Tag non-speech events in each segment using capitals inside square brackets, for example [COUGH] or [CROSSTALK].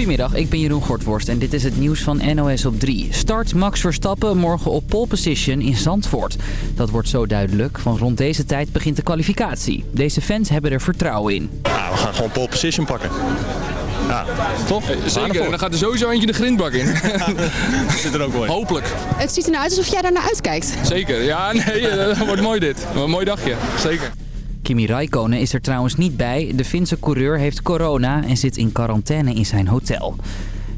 Goedemiddag, ik ben Jeroen Gortworst en dit is het nieuws van NOS op 3. Start Max Verstappen morgen op pole position in Zandvoort. Dat wordt zo duidelijk, van rond deze tijd begint de kwalificatie. Deze fans hebben er vertrouwen in. Ja, we gaan gewoon pole position pakken. Ja, toch? Zeker, en dan gaat er sowieso eentje de grindbak in. [LAUGHS] zit er ook mooi. Hopelijk. Het ziet er nou uit alsof jij daarnaar uitkijkt. Zeker, ja, nee, dat wordt mooi dit. Een mooi dagje, zeker. Kimi Räikkönen is er trouwens niet bij. De Finse coureur heeft corona en zit in quarantaine in zijn hotel.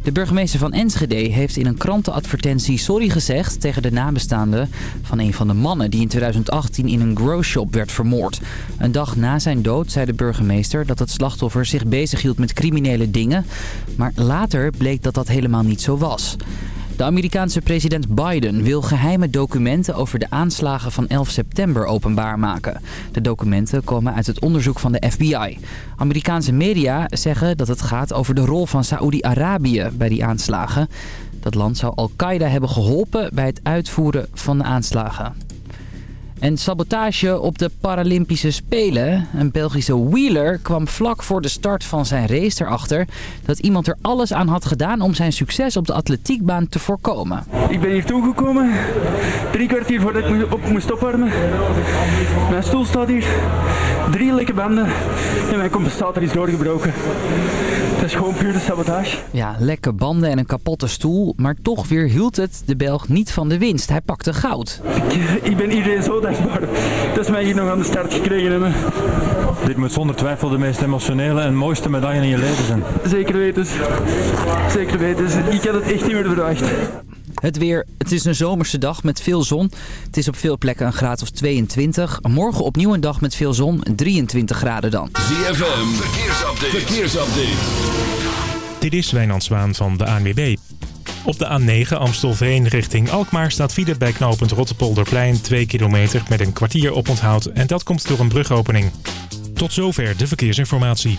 De burgemeester van Enschede heeft in een krantenadvertentie sorry gezegd tegen de nabestaanden van een van de mannen die in 2018 in een growshop werd vermoord. Een dag na zijn dood zei de burgemeester dat het slachtoffer zich bezighield met criminele dingen, maar later bleek dat dat helemaal niet zo was. De Amerikaanse president Biden wil geheime documenten over de aanslagen van 11 september openbaar maken. De documenten komen uit het onderzoek van de FBI. Amerikaanse media zeggen dat het gaat over de rol van Saoedi-Arabië bij die aanslagen. Dat land zou Al-Qaeda hebben geholpen bij het uitvoeren van de aanslagen. En sabotage op de Paralympische Spelen. Een Belgische wheeler kwam vlak voor de start van zijn race erachter... dat iemand er alles aan had gedaan om zijn succes op de atletiekbaan te voorkomen. Ik ben hier toegekomen, drie kwartier voordat ik op moest opwarmen. Mijn stoel staat hier, drie lekke banden en mijn compensator is doorgebroken. Dat is [LAUGHS] gewoon puur de sabotage. Ja, lekke banden en een kapotte stoel. Maar toch weer hield het de Belg niet van de winst. Hij pakte goud. Ik, ik ben iedereen zo dankbaar dat ze mij hier nog aan de start gekregen hebben. Dit moet zonder twijfel de meest emotionele en mooiste medaille in je leven zijn. Zeker weten. Zeker weten. Ik had het echt niet meer verwacht. Het weer, het is een zomerse dag met veel zon. Het is op veel plekken een graad of 22. Morgen opnieuw een dag met veel zon, 23 graden dan. ZFM, verkeersupdate. verkeersupdate. Dit is Wijnand Zwaan van de ANWB. Op de A9 Amstelveen richting Alkmaar staat file bij knooppunt Rottepolderplein 2 kilometer met een kwartier oponthoud en dat komt door een brugopening. Tot zover de verkeersinformatie.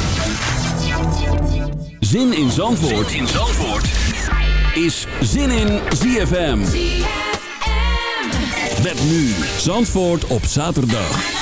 Zin in Zandvoort, zin in Zandvoort. is Zin in ZFM. Met nu Zandvoort op zaterdag.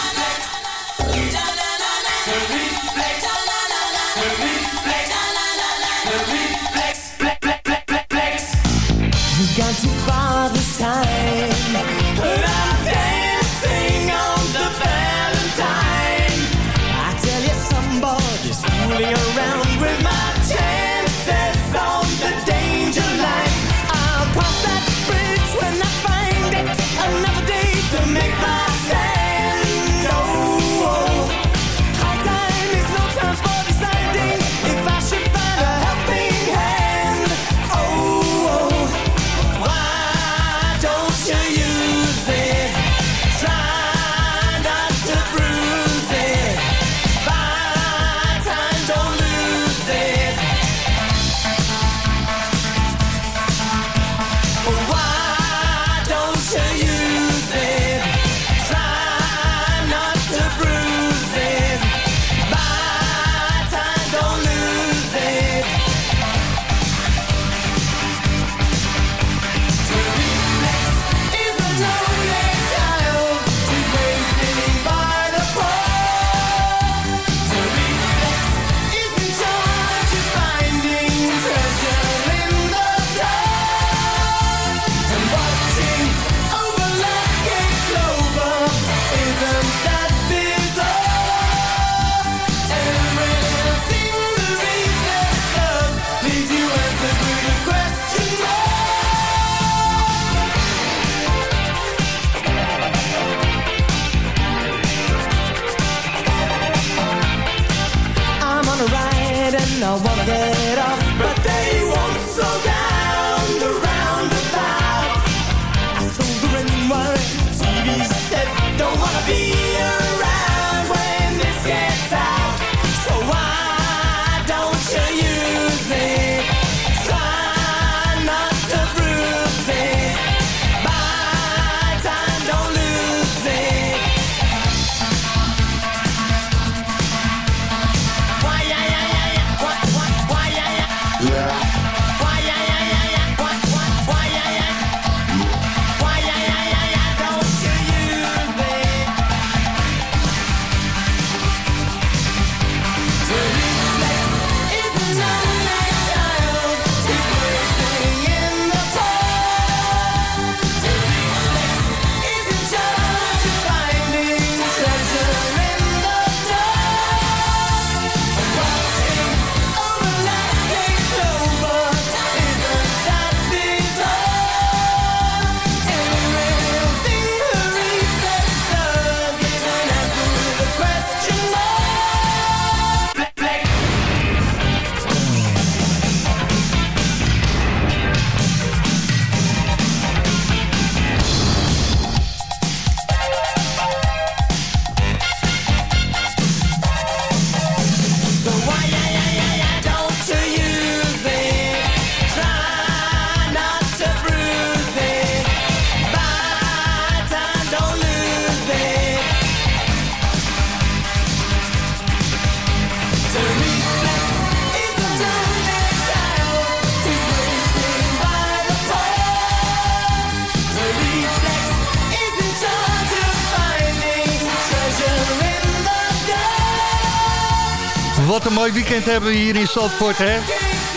Weekend hebben we hier in Zandvoort, hè?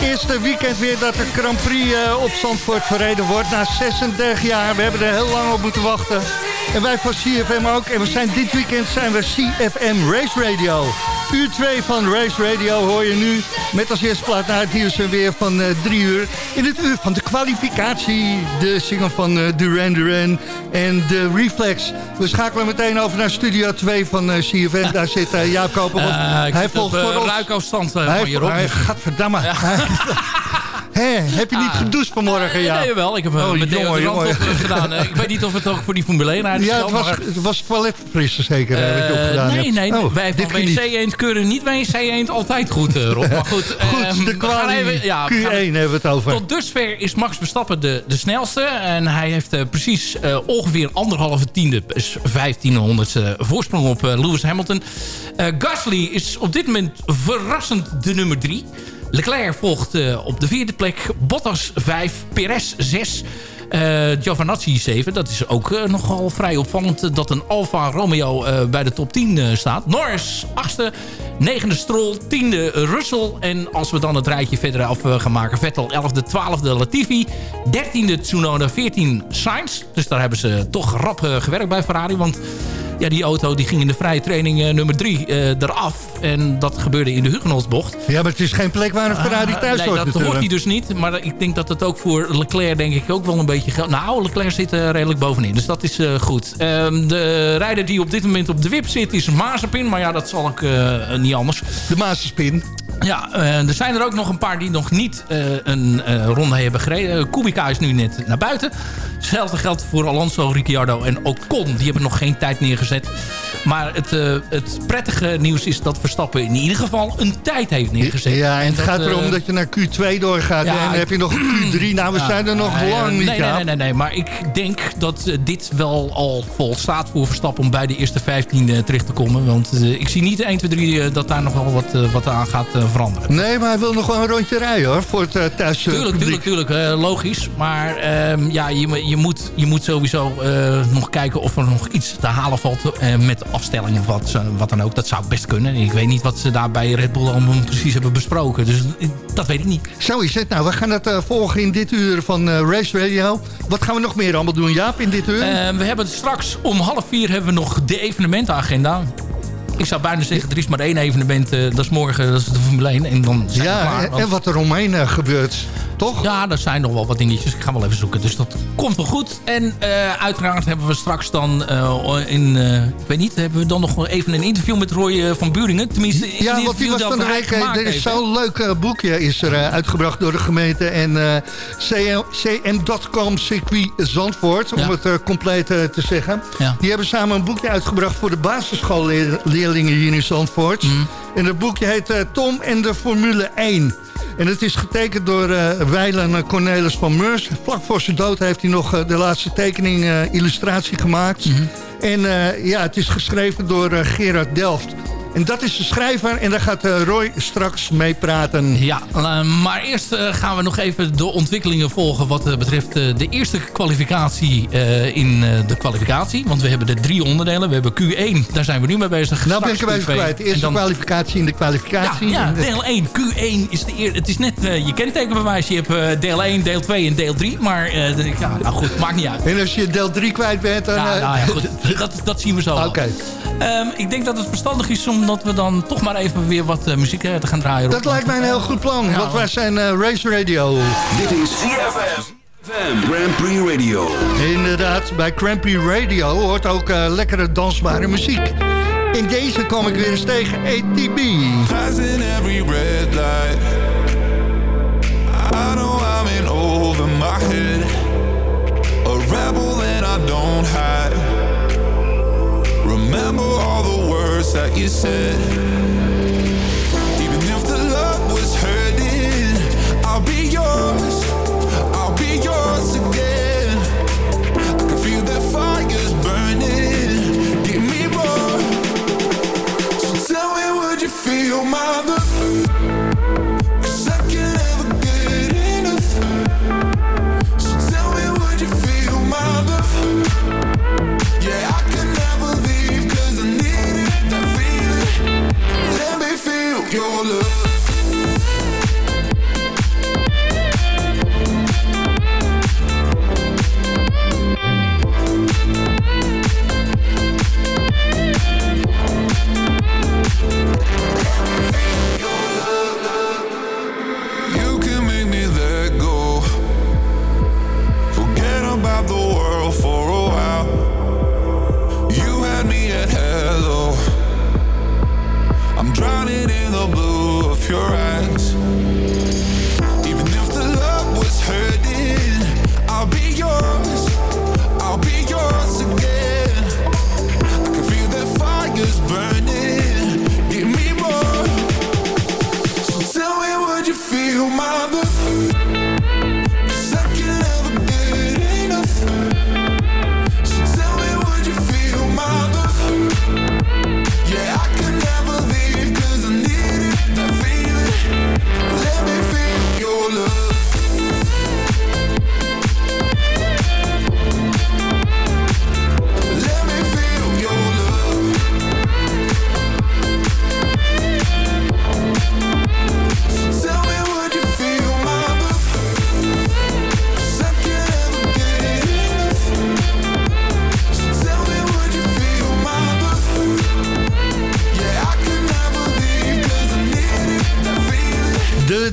Eerste weekend weer dat de Grand Prix eh, op Zandvoort verreden wordt. Na 36 jaar, we hebben er heel lang op moeten wachten. En wij van CFM ook. En we zijn dit weekend zijn we CFM Race Radio. Uur 2 van Race Radio hoor je nu. Met als eerste plaat naar het nieuws en weer van 3 uur. In het uur van de kwalificatie. De single van uh, Duran Duran en de Reflex. We schakelen meteen over naar Studio 2 van uh, CFM. Daar zit Jaap Koper. Hij volgt op, voor ons. ruikafstand hij, van je. Hij, gadverdamme. Ja. [LAUGHS] Heb je niet Ah. gedoucht vanmorgen? Ja. Nee, wel. Ik heb uh, Oh, jongen, deodorant jongen. op gedaan. Eh, ik weet niet of het ook voor die Formule 1 uit is. Ja, het was, het was toiletfrissen zeker, je Eh, opgedaan nee, nee, Oh, wij van. WC Eend keuren niet WC Eend altijd goed, eh, Rob. Maar goed, [LAUGHS] Goed, ehm, de even- ja, we Q1 gaan- hebben we het over. Tot dusver is Max Verstappen de, de snelste. En hij heeft eh, precies eh, ongeveer anderhalve tiende, dus vijftienhonderdste voorsprong op eh, Lewis Hamilton. Eh, Gasly is op dit moment verrassend de nummer drie. Leclerc volgt eh, op de vierde plek. Bottas 5, Perez 6. eh Giovinazzi 7. Dat is ook eh, nogal vrij opvallend dat een Alfa Romeo eh, bij de top 10 eh, staat. Norris 8e. Negende Stroll, tiende Russell. En als we dan het rijtje verder af gaan maken... Vettel 11e, 12e Latifi. 13e Tsunoda, 14 Sainz. Dus daar hebben ze toch rap gewerkt bij Ferrari. Want ja, die auto die ging in de vrije training eh, nummer 3 eraf. En dat gebeurde in de Hugenotsbocht. Ja, maar het is geen plek waar een Ferrari Ah, thuis nee, hoort dat natuurlijk. hoort hij dus niet. Maar ik denk dat het ook voor Leclerc denk ik ook wel een beetje geldt. Nou, Leclerc zit er redelijk bovenin. Dus dat is eh, goed. Ehm, de rijder die op dit moment op de wip zit is Mazepin. Maar ja, dat zal eh, niet anders. De Mazepin. Ja, eh, er zijn er ook nog een paar die nog niet eh, een eh, ronde hebben gereden. Kubica is nu net naar buiten. Hetzelfde geldt voor Alonso, Ricciardo en Ocon. Die hebben nog geen tijd neergezet. Maar het, het prettige nieuws is dat Verstappen in ieder geval een tijd heeft neergezet. Ja, en het dat, gaat erom dat je naar Q2 doorgaat. ja, en dan heb je nog een Q3. Nou, we Ja, zijn er nog lang niet, nee, nee, nee, nee, nee. Maar ik denk dat dit wel al volstaat voor Verstappen... om bij de eerste 15 eh, terecht te komen. Want ik zie niet 1, 2, 3 eh, dat daar nog wel wat, wat aan gaat veranderen. Nee, maar hij wil nog wel een rondje rijden, hoor. Voor het uh, thuis eh, Tuurlijk, tuurlijk, tuurlijk. eh, logisch. Maar ehm, ja, je, moet- je, moet, je moet sowieso nog kijken of er nog iets te halen valt met afstellingen of wat, wat dan ook. Dat zou best kunnen. Ik weet niet wat ze daar bij Red Bull allemaal precies hebben besproken. Dus dat weet ik niet. Zo is het. Nou, we gaan eh, volgen in dit uur van Race Radio. Wat gaan we nog meer allemaal doen, Jaap, in dit uur? We hebben straks om half vier hebben we nog de evenementenagenda. Ik zou bijna zeggen, er is maar één evenement. eh, dat is morgen, dat is de Formule 1. En dan zijn we ja, klaar. en, Want- en wat er omheen eh, gebeurt, toch? Ja, er zijn nog wel wat dingetjes. Ik ga wel even zoeken. Dus dat komt wel goed. En eh, uiteraard hebben we straks dan eh, in... eh, ik weet niet, hebben we dan nog even een interview met Roy van Buringen? Tenminste, Ja, want die was van de week... Er is zo'n leuk boekje is er, uitgebracht door de gemeente. En CM cm.com circuit Zandvoort, om Ja. het compleet te zeggen. Ja. Die hebben samen een boekje uitgebracht voor de basisschoolleerlingen hier in Zandvoort. Mhm. En dat boekje heet eh, Tom en de Formule 1. En het is getekend door eh Weilen Cornelis van Meurs. Vlak voor zijn dood heeft hij nog eh, de laatste tekening, illustratie gemaakt. Mhm. En ja, het is geschreven door Gerard Delft. En dat is de schrijver en daar gaat eh, Roy straks mee praten. Ja, eh, maar eerst eh, gaan we nog even de ontwikkelingen volgen... wat betreft de eerste kwalificatie in de kwalificatie. Want we hebben de drie onderdelen. We hebben Q1, daar zijn we nu mee bezig. Nou ben ik even Q2. kwijt. Eerst En dan- de kwalificatie in de kwalificatie. ja, deel 1. Q1 is de eerste. Het is net je kentekenbewijs. Je hebt deel 1, deel 2 en deel 3. Maar ja, nou goed, maakt niet uit. En als je deel 3 kwijt bent, dan... Ja, eh, nou ja, goed, [LAUGHS] dat, dat zien we zo. Oké. Ehm, ik denk dat het verstandig is omdat we dan toch maar even weer wat eh, muziek eh, te gaan draaien. Dat lijkt mij een heel goed plan, Ja. want wij zijn eh, Race Radio. Dit is CFM. Grand Prix Radio. Inderdaad, bij Crampy Radio hoort ook lekkere dansbare muziek. In deze kom ik weer eens tegen ATB. Passing every red light. I know I'm in over my head. A rebel and I don't hide. Remember all the words that you said.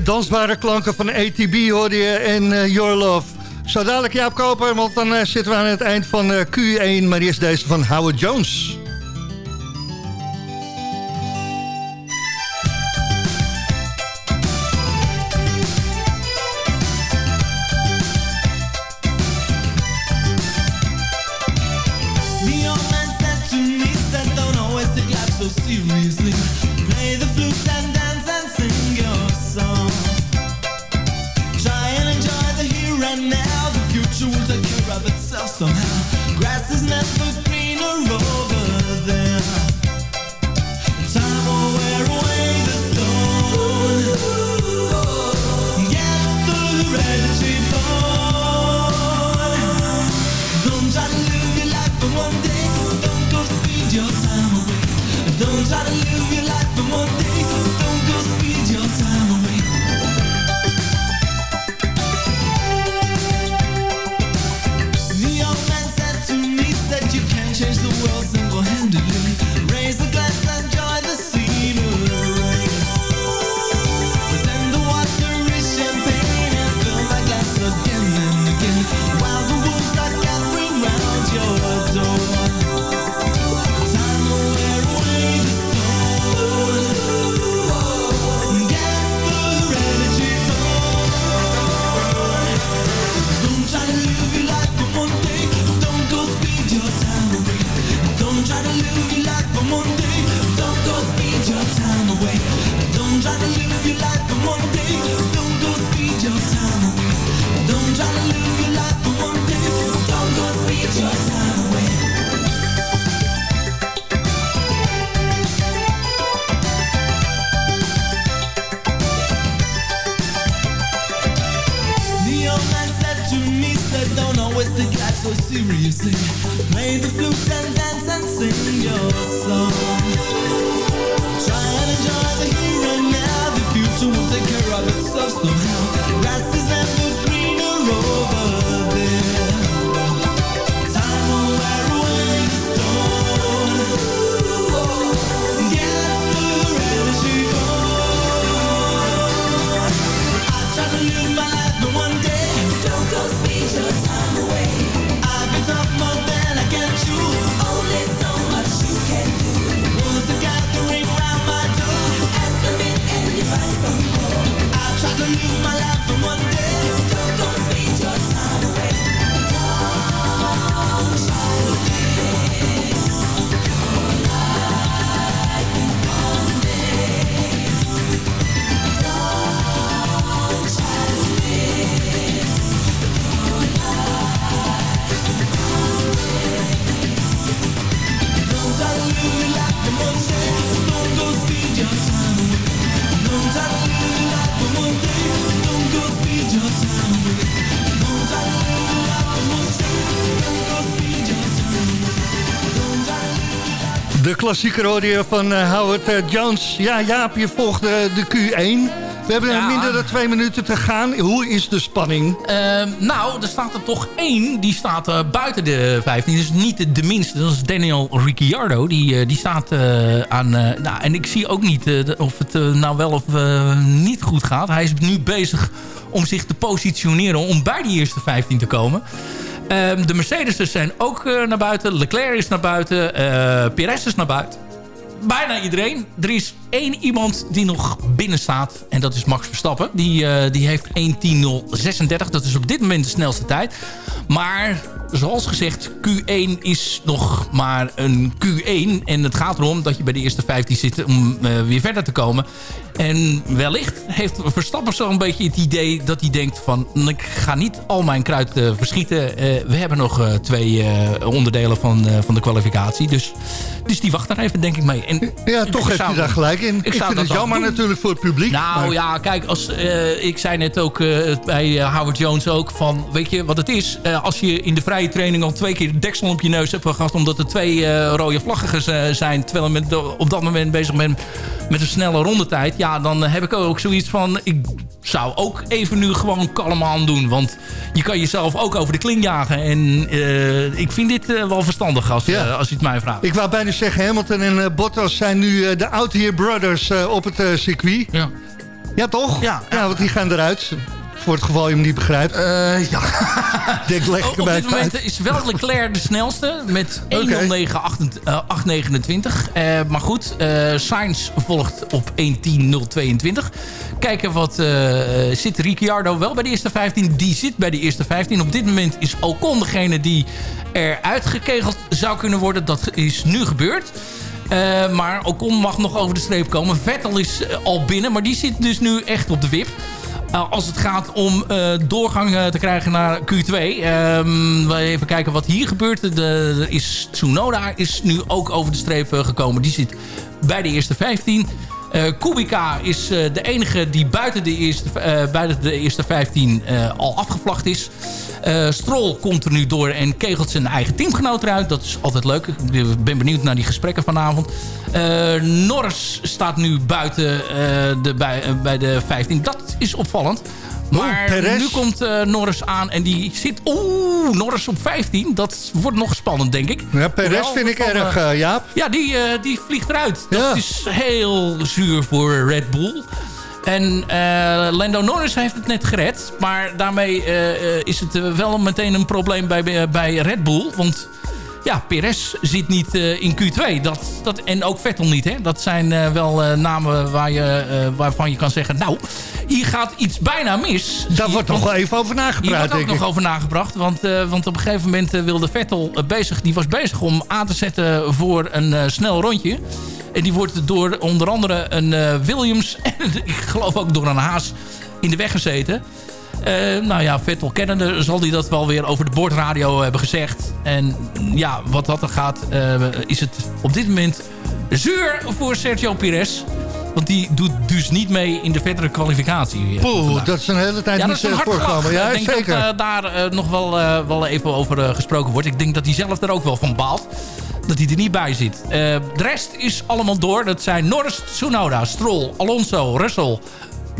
dansbare klanken van ATB hoorde je en eh, Your Love. Zou dadelijk Jaap kopen, want dan eh, zitten we aan het eind van eh, Q1. Maar eerst deze van Howard Jones. klassieker hoorde je van eh, Howard eh, Jones. Ja, Jaap, je volgt de Q1. We hebben minder dan twee minuten te gaan. Hoe is de spanning? Ehm, nou, er staat er toch één. Die staat eh, buiten de 15. Dus niet de minste. Dat is Daniel Ricciardo. Die, die staat aan... nou, en ik zie ook niet of het nou wel of niet goed gaat. Hij is nu bezig om zich te positioneren om bij die eerste 15 te komen. Ehm, de Mercedes zijn ook eh, naar buiten. Leclerc is naar buiten. Eh, Perez is naar buiten bijna iedereen. Er is één iemand die nog binnen staat. En dat is Max Verstappen. Die, eh, die heeft 1.10.036. Dat is op dit moment de snelste tijd. Maar zoals gezegd, Q1 is nog maar een Q1. En het gaat erom dat je bij de eerste 15 zit om eh, weer verder te komen. En wellicht heeft Verstappen zo'n beetje het idee dat hij denkt van... ik ga niet al mijn kruid eh, verschieten. We hebben nog twee onderdelen van, van de kwalificatie. Dus, dus die wacht daar even denk ik mee. En, Ja, toch zou- hij daar gelijk in. Ik, zou vind het jammer natuurlijk voor het publiek. Nou maar- ja, kijk, als, eh, ik zei net ook eh, bij eh, Howard Jones ook van... weet je wat het is? Als je in de vrije training al twee keer de deksel op je neus hebt gehad... omdat er twee rode vlaggers eh, zijn... terwijl je met, op dat moment bezig bent met een snelle rondetijd... ja, dan heb ik ook zoiets van... ik zou ook even nu gewoon kalm aan doen. Want je kan jezelf ook over de kling jagen. En ik vind dit wel verstandig als, eh, als je het mij vraagt. Ik wou bijna zeggen, Hamilton en eh, Bottas zijn nu eh, de Out-Here Brothers eh, op het circuit. Ja. Ja, toch? Ja, want die gaan eruit. Voor het geval je hem niet begrijpt. ja. [LAUGHS] Denk leg ik op dit moment is wel Leclerc de snelste met 1.09.28. Eh maar goed, eh Sainz volgt op 1.10.022. Kijken wat eh, zit Ricciardo wel bij de eerste 15. Die zit bij de eerste 15. Op dit moment is Ocon degene die er uitgekegeld zou kunnen worden. Dat is nu gebeurd. Eh, maar Ocon mag nog over de streep komen. Vettel is eh, al binnen, maar die zit dus nu echt op de wip. Uh, als het gaat om uh, doorgang uh, te krijgen naar Q2. Um, even kijken wat hier gebeurt. De, de, is Tsunoda is nu ook over de streep uh, gekomen. Die zit bij de eerste 15. Kubica is de enige die buiten de eerste, buiten de eerste 15 al afgevlacht is. Stroll komt er nu door en kegelt zijn eigen teamgenoot eruit. Dat is altijd leuk. Ik ben benieuwd naar die gesprekken vanavond. Norris staat nu buiten de, bij, bij de 15. Dat is opvallend. Maar nu komt uh, Norris aan en die zit... Oeh, Norris op 15. Dat wordt nog spannend, denk ik. Ja, Perez Hoewel, vind ik van, erg, uh, Jaap. Ja, die, uh, die vliegt eruit. Dat is heel zuur voor Red Bull. En Lando Norris heeft het net gered. Maar daarmee is het wel meteen een probleem bij, bij Red Bull. Want ja, Perez zit niet uh, in Q2. Dat, dat, en ook Vettel niet. Hè? Dat zijn uh, wel uh, namen waar je, waarvan je kan zeggen... nou, hier gaat iets bijna mis. Daar wordt nog wel even over nagepraat, Hier wordt ook nog ik. over nagebracht. Want, want op een gegeven moment wilde Vettel bezig... die was bezig om aan te zetten voor een snel rondje. En die wordt door onder andere een Williams... [LAUGHS] en ik geloof ook door een Haas in de weg gezeten... Uh, nou ja, Vettel kennende zal hij dat wel weer over de boordradio hebben gezegd. En ja, wat dat er gaat, uh, is het op dit moment zuur voor Sergio Perez. Want die doet dus niet mee in de verdere kwalificatie. Poeh, dat is een hele tijd ja, niet een voorkomen. Ja, ik denk zeker. dat uh, daar nog wel, wel even over gesproken wordt. Ik denk dat hij zelf er ook wel van baalt. Dat hij er niet bij zit. de rest is allemaal door. Dat zijn Norris, Tsunoda, Stroll, Alonso, Russell...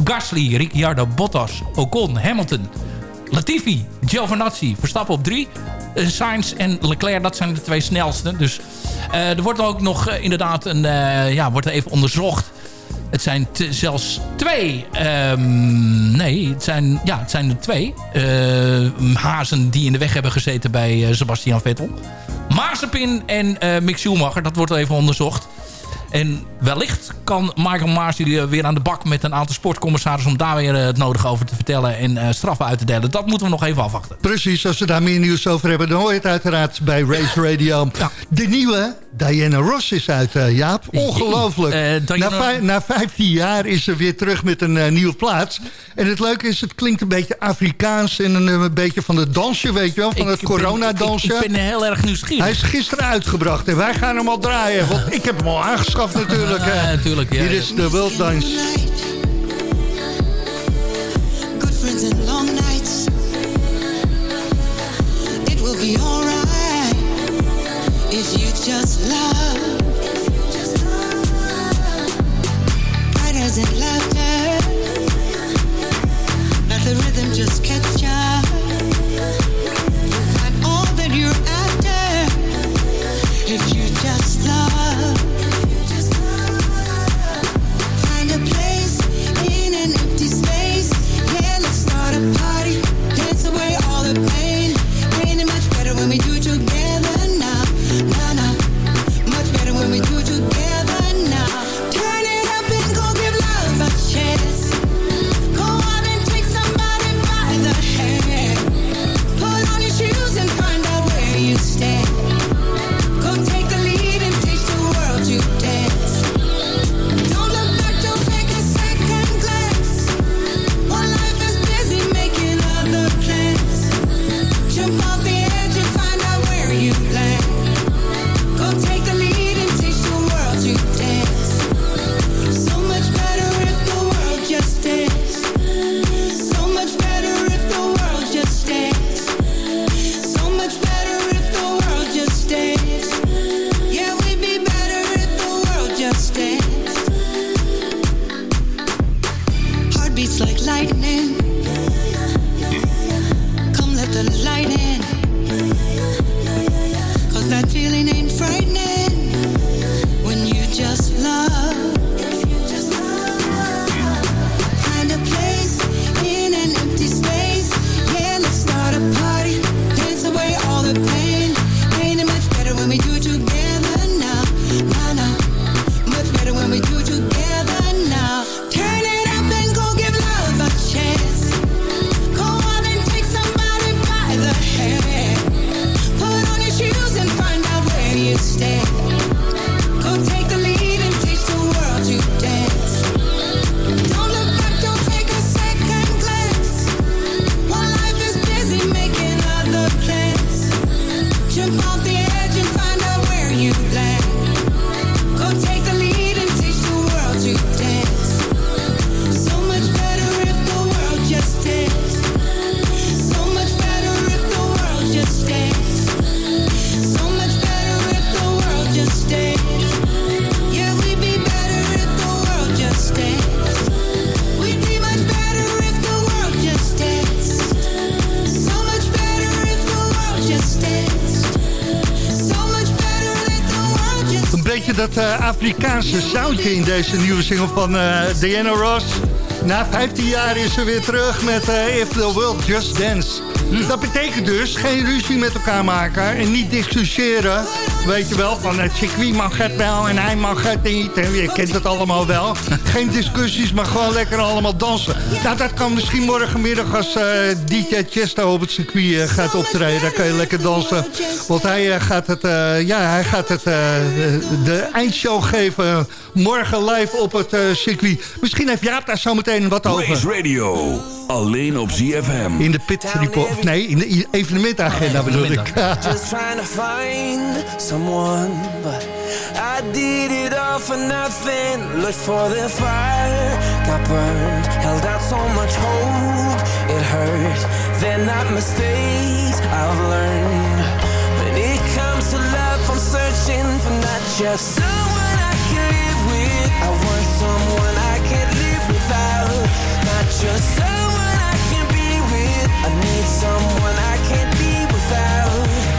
Gasly, Ricciardo, Bottas, Ocon, Hamilton, Latifi, Giovinazzi, Verstappen op drie. Sainz en Leclerc, dat zijn de twee snelste. Dus uh, er wordt ook nog uh, inderdaad een, uh, ja, wordt even onderzocht. Het zijn zelfs twee, um, nee, het zijn, ja, het zijn er twee hazen die in de weg hebben gezeten bij Sebastian Vettel. Mazepin en Mick Schumacher, dat wordt even onderzocht. En wellicht kan Michael Masi weer aan de bak met een aantal sportcommissarissen... om daar weer het nodige over te vertellen en uh, straffen uit te delen. Dat moeten we nog even afwachten. Precies, als we daar meer nieuws over hebben... dan hoor je het uiteraard bij Race Radio. Ja. De nieuwe Diana Ross is uit, Jaap. Ongelooflijk. Uh, Diana... na, na 15 jaar is ze weer terug met een uh, nieuwe plaats. En het leuke is, het klinkt een beetje Afrikaans... en een, een beetje van het dansje, weet je wel, van ik het coronadansje. Ik, ik, ben heel erg nieuwsgierig. Hij is gisteren uitgebracht en wij gaan hem al draaien. Want ik heb hem al aangeschaft natuurlijk. Ja, natuurlijk ja, Hier is de World Dance. Good friends and long nights. It will be alright if you just love. Riders and laughter. Let the rhythm just catch Een beetje dat eh, Afrikaanse soundje in deze nieuwe single van eh, Diana Ross. Na 15 jaar is ze weer terug met eh, If the World Just Dance. Dat betekent dus geen ruzie met elkaar maken en niet discussiëren. Weet je wel, van het circuit mag het wel en hij mag het niet. En je kent het allemaal wel. Geen discussies, maar gewoon lekker allemaal dansen. Nou, dat kan misschien morgenmiddag als eh, DJ Chesto op het circuit eh, gaat optreden. Dan kan je lekker dansen. Want hij eh, gaat het, eh, ja, hij gaat het, eh, de eindshow geven morgen live op het circuit. Misschien heeft Jaap daar zo meteen wat over. Race Radio, alleen op ZFM. In de pit report, nee, in de evenementagenda bedoel ik. Someone, but I did it all for nothing. Looked for the fire, got burned, held out so much hope. It hurt, they're not mistakes I've learned. When it comes to love, I'm searching for not just someone I can live with. I want someone I can't live without. Not just someone I can be with. I need someone I can't be without.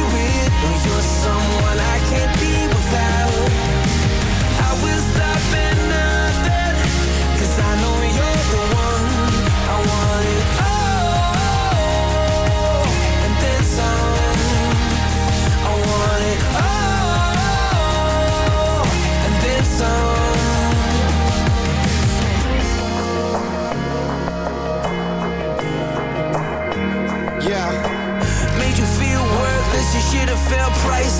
you're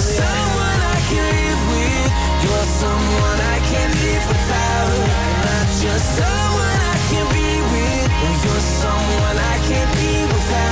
someone I can live with. You're someone I can't live without. You're not just someone I can be with. You're someone I can't be without.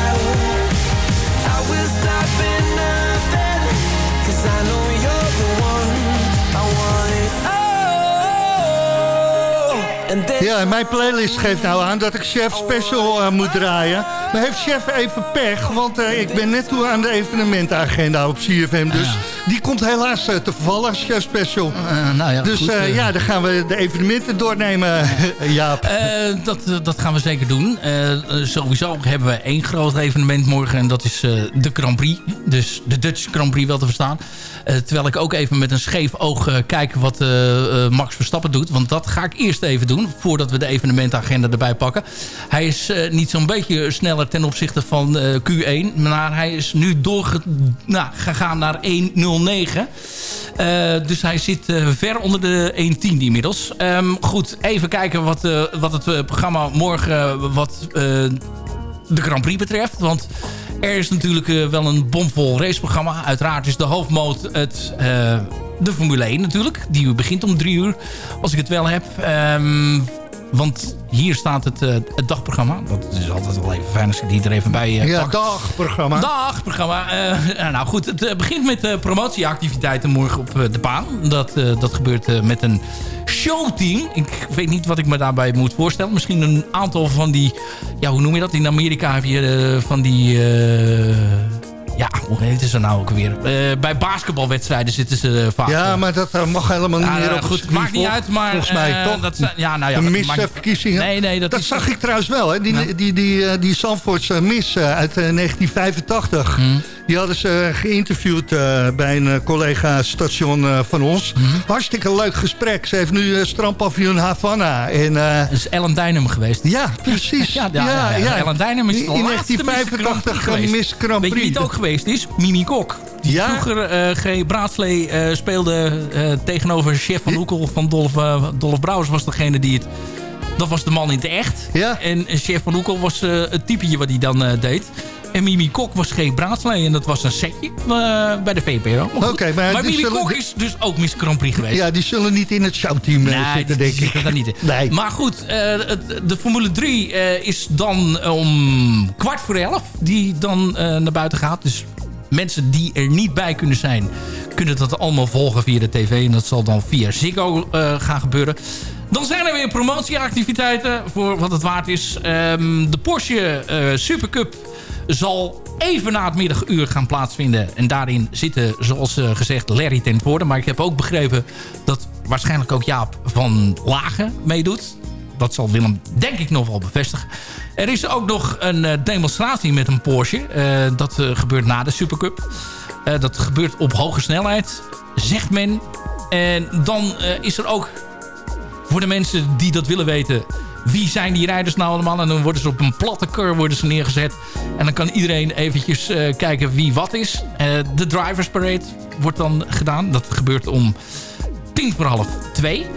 Ja, en mijn playlist geeft nou aan dat ik Chef Special eh, moet draaien. Maar heeft Chef even pech, want eh, ik ben net toe aan de evenementenagenda op CFM. Dus die komt helaas eh, te vervallen, Chef Special. nou ja, dus goed, eh, eh. ja, dan gaan we de evenementen doornemen, [LAUGHS] Jaap. Eh, dat, eh, dat gaan we zeker doen. Eh, eh, sowieso hebben we één groot evenement morgen. En dat is eh, de Grand Prix. Dus de Dutch Grand Prix wel te verstaan. Eh, terwijl ik ook even met een scheef oog eh, kijk wat eh, eh, Max Verstappen doet. Want dat ga ik eerst even doen. Voordat we de evenementagenda erbij pakken. Hij is eh, niet zo'n beetje sneller ten opzichte van eh, Q1. Maar hij is nu doorgegaan nou, gegaan naar 1.09. Eh, dus hij zit eh, ver onder de 1.10 inmiddels. Ehm, goed, even kijken wat, eh, wat het programma morgen... wat de Grand Prix betreft. Want er is natuurlijk wel een bomvol raceprogramma. Uiteraard is de hoofdmoot het, de Formule 1 natuurlijk. Die begint om drie uur, als ik het wel heb. Ehm, want hier staat het, eh, het dagprogramma. Dat is altijd wel even fijn als ik die er even bij eh, ja, pak. dagprogramma. Dagprogramma. Eh, nou goed, het begint met promotieactiviteiten morgen op de baan. Dat, dat gebeurt met een showteam. Ik weet niet wat ik me daarbij moet voorstellen. Misschien een aantal van die... Ja, hoe noem je dat? In Amerika heb je van die... eh, ja, hoe heet ze nou ook weer? Eh, bij basketbalwedstrijden zitten ze eh, vaak. Ja, maar dat eh, mag helemaal niet meer op goed, maakt niet uit, maar, Volgens mij eh, toch? dat zijn- ja, nou ja, misverkiezingen. Nee, nee, dat dat is- zag ik trouwens wel. Hè? Die, die, die, eh, die Zandvoortse mis eh, uit eh, 1985. Hm. Die hadden ze eh, geïnterviewd eh, bij een eh, collega-station eh, van ons. Hm. Hartstikke leuk gesprek. Ze heeft nu uh, strandpaviljoen Havana. En, Dat is Ellen Dynam geweest. Ja, precies. [LAUGHS] ja, ja, ja, Ellen Dynam is de In- in laatste Miss 1985 Grand Prix Miss Grand Weet je wie Prix. het ook geweest is? Mimi Kok. Die Ja? vroeger G. Braadslee eh, speelde tegenover chef van Oekel van Dolf, Dolf Brouwers was degene die het... Dat was de man in het echt. Ja. En chef van Oekel was het typeje wat hij dan deed. En Mimi Kok was G. Braadslee. En dat was een setje eh, bij de VPRO. Maar, maar Mimi Kok is dus ook Miss Grand Prix geweest. ja, die zullen niet in het showteam eh, Nee, zitten, denk ik. daar niet. [LAUGHS] Nee. Maar goed, eh, de Formule 3 eh, is dan om kwart voor elf die dan naar buiten gaat. Dus mensen die er niet bij kunnen zijn... kunnen dat allemaal volgen via de tv. En dat zal dan via Ziggo gaan gebeuren. Dan zijn er weer promotieactiviteiten voor wat het waard is. Ehm, de Porsche eh, Supercup zal even na het middaguur gaan plaatsvinden. En daarin zitten, zoals eh, gezegd, Larry ten voorde. Maar ik heb ook begrepen dat waarschijnlijk ook Jaap van Lagen meedoet. Dat zal Willem denk ik nog wel bevestigen. Er is ook nog een eh, demonstratie met een Porsche. Eh, dat gebeurt na de Supercup. Dat gebeurt op hoge snelheid, zegt men. En dan is er ook voor de mensen die dat willen weten... wie zijn die rijders nou allemaal? En dan worden ze op een platte keur worden ze neergezet. En dan kan iedereen eventjes eh, kijken wie wat is. Eh, de Drivers Parade wordt dan gedaan. Dat gebeurt om tien voor half